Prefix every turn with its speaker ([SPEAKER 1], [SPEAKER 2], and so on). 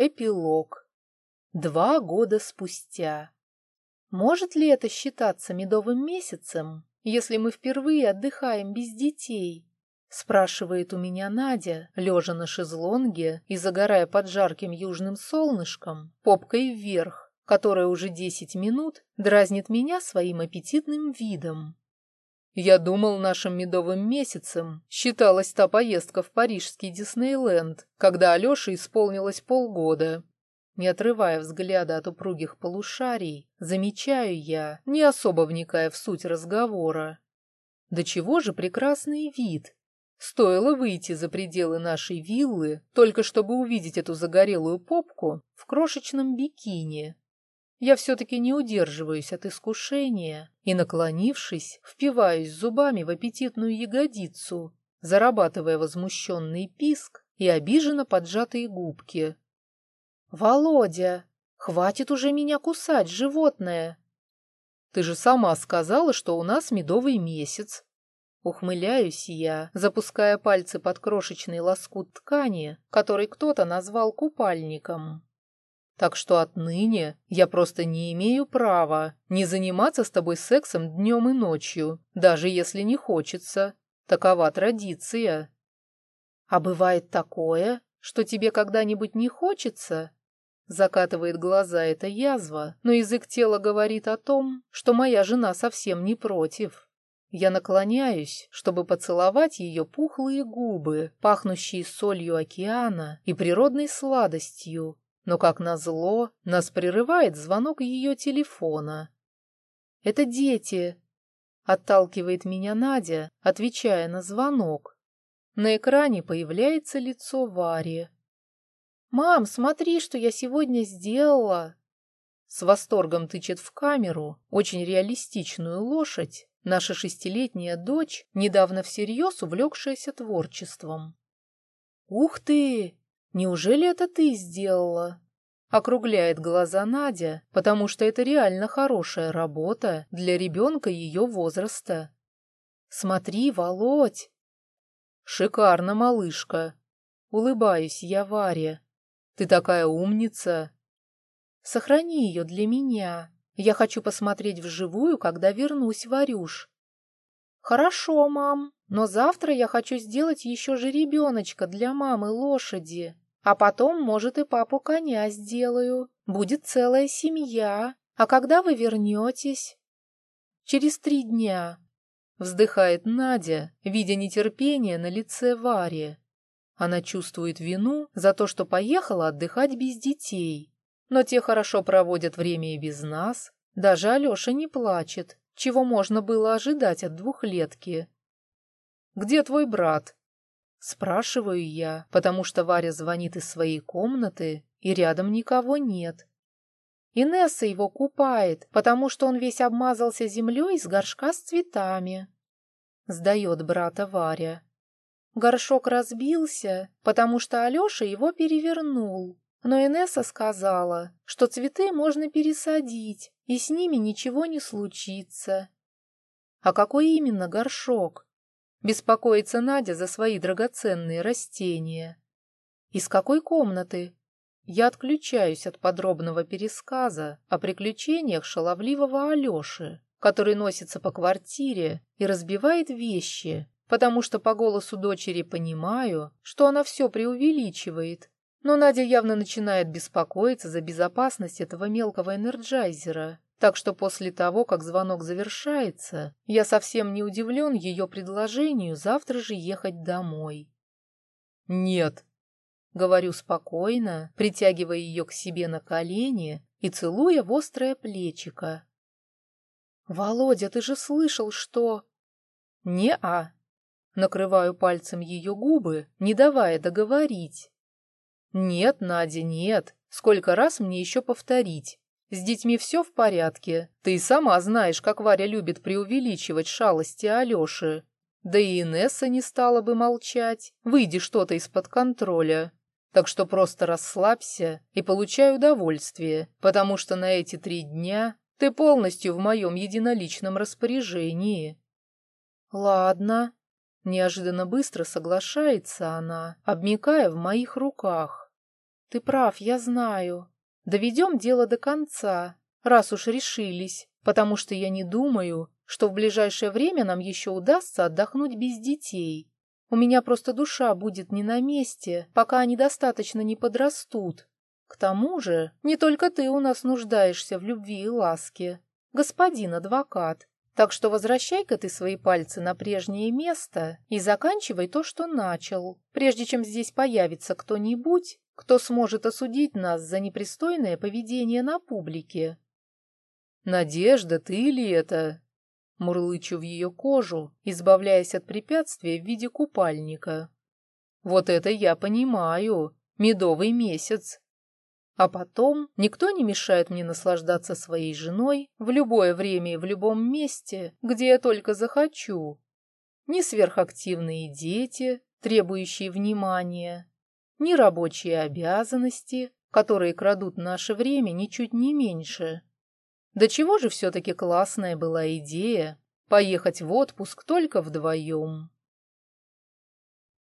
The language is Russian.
[SPEAKER 1] Эпилог. Два года спустя. Может ли это считаться медовым месяцем, если мы впервые отдыхаем без детей? Спрашивает у меня Надя, лежа на шезлонге и загорая под жарким южным солнышком, попкой вверх, которая уже десять минут дразнит меня своим аппетитным видом. Я думал, нашим медовым месяцем считалась та поездка в парижский Диснейленд, когда Алёше исполнилось полгода. Не отрывая взгляда от упругих полушарий, замечаю я, не особо вникая в суть разговора. Да чего же прекрасный вид! Стоило выйти за пределы нашей виллы, только чтобы увидеть эту загорелую попку в крошечном бикини, я все-таки не удерживаюсь от искушения и, наклонившись, впиваюсь зубами в аппетитную ягодицу, зарабатывая возмущенный писк и обиженно поджатые губки. «Володя, хватит уже меня кусать, животное!» «Ты же сама сказала, что у нас медовый месяц!» Ухмыляюсь я, запуская пальцы под крошечный лоскут ткани, который кто-то назвал купальником. Так что отныне я просто не имею права не заниматься с тобой сексом днем и ночью, даже если не хочется. Такова традиция. А бывает такое, что тебе когда-нибудь не хочется? Закатывает глаза эта язва, но язык тела говорит о том, что моя жена совсем не против. Я наклоняюсь, чтобы поцеловать ее пухлые губы, пахнущие солью океана и природной сладостью, но, как назло, нас прерывает звонок ее телефона. «Это дети!» — отталкивает меня Надя, отвечая на звонок. На экране появляется лицо Вари. «Мам, смотри, что я сегодня сделала!» С восторгом тычет в камеру очень реалистичную лошадь наша шестилетняя дочь, недавно всерьез увлекшаяся творчеством. «Ух ты! Неужели это ты сделала?» Округляет глаза Надя, потому что это реально хорошая работа для ребенка ее возраста. «Смотри, Володь!» «Шикарно, малышка!» Улыбаюсь я Варе. «Ты такая умница!» «Сохрани ее для меня. Я хочу посмотреть вживую, когда вернусь, Варюш». «Хорошо, мам, но завтра я хочу сделать еще же ребеночка для мамы лошади. А потом, может, и папу коня сделаю. Будет целая семья. А когда вы вернетесь?» «Через три дня», — вздыхает Надя, видя нетерпение на лице Вари. Она чувствует вину за то, что поехала отдыхать без детей. Но те хорошо проводят время и без нас. Даже Алеша не плачет, чего можно было ожидать от двухлетки. «Где твой брат?» Спрашиваю я, потому что Варя звонит из своей комнаты, и рядом никого нет. Инесса его купает, потому что он весь обмазался землей из горшка с цветами. Сдает брата Варя. Горшок разбился, потому что Алеша его перевернул. Но Инесса сказала, что цветы можно пересадить, и с ними ничего не случится. А какой именно горшок? Беспокоится Надя за свои драгоценные растения. Из какой комнаты? Я отключаюсь от подробного пересказа о приключениях шаловливого Алёши, который носится по квартире и разбивает вещи, потому что по голосу дочери понимаю, что она все преувеличивает. Но Надя явно начинает беспокоиться за безопасность этого мелкого энерджайзера. Так что после того, как звонок завершается, я совсем не удивлен ее предложению завтра же ехать домой. «Нет», — говорю спокойно, притягивая ее к себе на колени и целуя в острое плечико. «Володя, ты же слышал, что...» «Не-а», — накрываю пальцем ее губы, не давая договорить. «Нет, Надя, нет, сколько раз мне еще повторить?» С детьми все в порядке. Ты сама знаешь, как Варя любит преувеличивать шалости Алёши. Да и Инесса не стала бы молчать. Выйди что-то из-под контроля. Так что просто расслабься и получай удовольствие, потому что на эти три дня ты полностью в моем единоличном распоряжении. Ладно. Неожиданно быстро соглашается она, обмикая в моих руках. Ты прав, я знаю. Доведем дело до конца, раз уж решились, потому что я не думаю, что в ближайшее время нам еще удастся отдохнуть без детей. У меня просто душа будет не на месте, пока они достаточно не подрастут. К тому же, не только ты у нас нуждаешься в любви и ласке, господин адвокат. Так что возвращай-ка ты свои пальцы на прежнее место и заканчивай то, что начал, прежде чем здесь появится кто-нибудь, кто сможет осудить нас за непристойное поведение на публике.
[SPEAKER 2] «Надежда, ты ли это?» Мурлычу в ее кожу, избавляясь от препятствия в виде купальника. «Вот это я понимаю. Медовый месяц. А потом никто не мешает мне наслаждаться своей женой в любое время и в любом месте, где я только захочу. Ни сверхактивные дети, требующие внимания, ни рабочие обязанности, которые крадут наше время ничуть не меньше. Да чего же все-таки классная была идея поехать в отпуск только вдвоем.